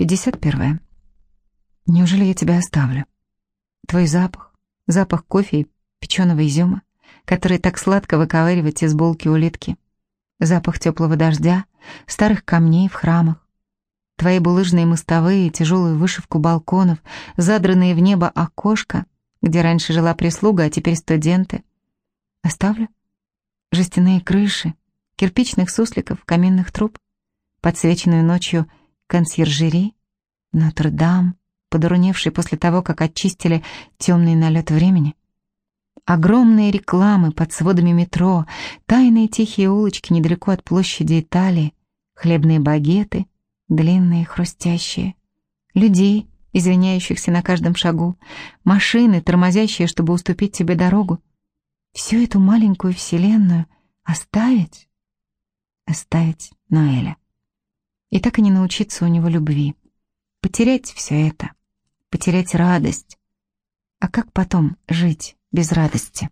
51. Неужели я тебя оставлю? Твой запах, запах кофе и печеного изюма, который так сладко выковыривать из булки улитки, запах теплого дождя, старых камней в храмах, твои булыжные мостовые, тяжелую вышивку балконов, задранные в небо окошко, где раньше жила прислуга, а теперь студенты. Оставлю? Жестяные крыши, кирпичных сусликов, каминных труб, подсвеченную ночью консьержери, Нотр-Дам, подурневший после того, как очистили темный налет времени. Огромные рекламы под сводами метро, тайные тихие улочки недалеко от площади Италии, хлебные багеты, длинные, хрустящие, людей, извиняющихся на каждом шагу, машины, тормозящие, чтобы уступить тебе дорогу. Всю эту маленькую вселенную оставить? Оставить Ноэля. И так и не научиться у него любви. Потерять все это, потерять радость. А как потом жить без радости?